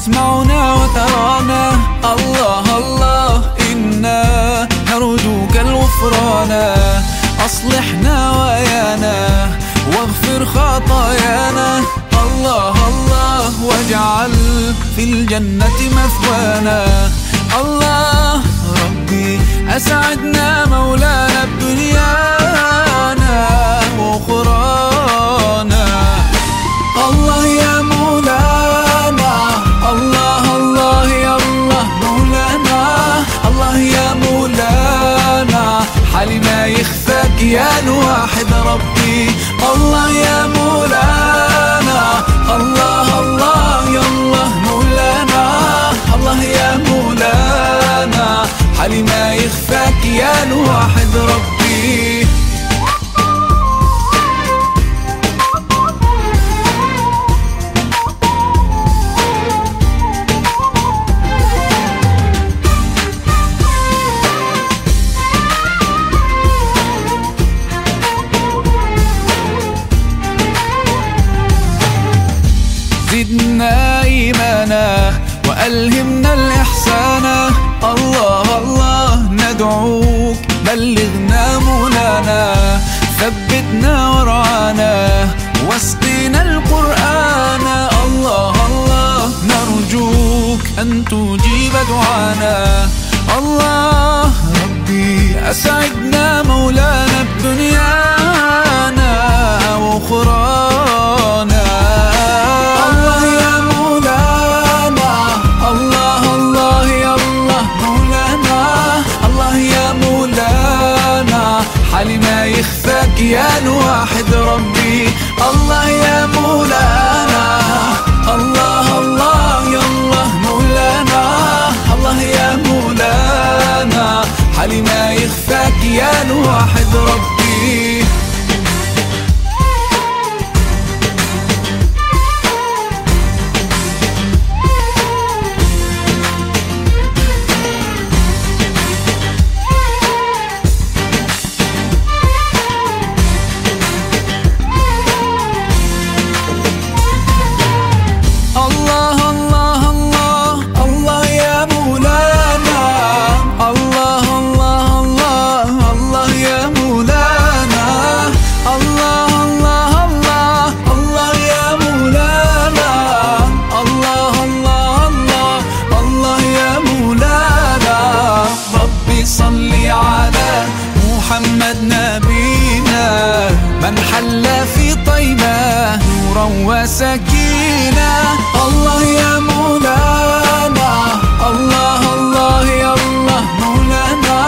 تسمعنا وترانا. الله الله إنا نرجوك الغفران. أصلحنا ويانا واغفر خطايانا. الله الله واجعل في الجنة مثوانا. الله ربي أسعدنا حالي ما يخفاك يا الواحد ربي. الله يا زدنا إيمانا وألهمنا الإحسان. الله الله ندعوك بلغنا منانا ثبتنا ورعانا واسقنا القرآن. الله الله نرجوك أن تجيب دعانا. الله ربي أسعدنا مولانا بدنيانا حالي ما يخفاك يا الواحد ربي. الله يا مولانا. الله الله يا الله مولانا. الله يا مولانا. حالي ما يخفاك يا الواحد ربي. محمد نبينا من حل في طيبة نورا وسكينة. الله يا مولانا الله الله يا الله مولانا.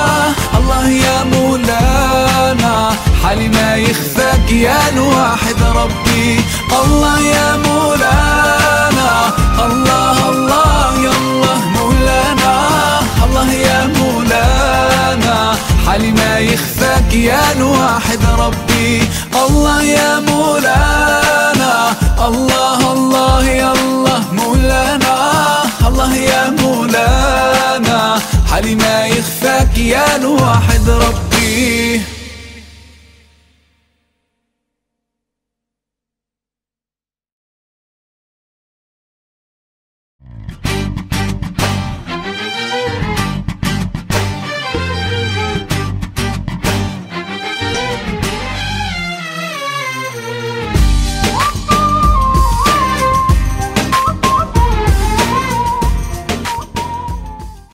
الله يا مولانا حالي ما يخفاك يا الواحد ربي. الله يا مولانا الله الله يا الله مولانا. الله يا مولانا حالي ما يخفاك يا الواحد ربي. الله يا مولانا. الله الله يا الله مولانا. الله يا مولانا. حالي ما يخفاك يا الواحد ربي.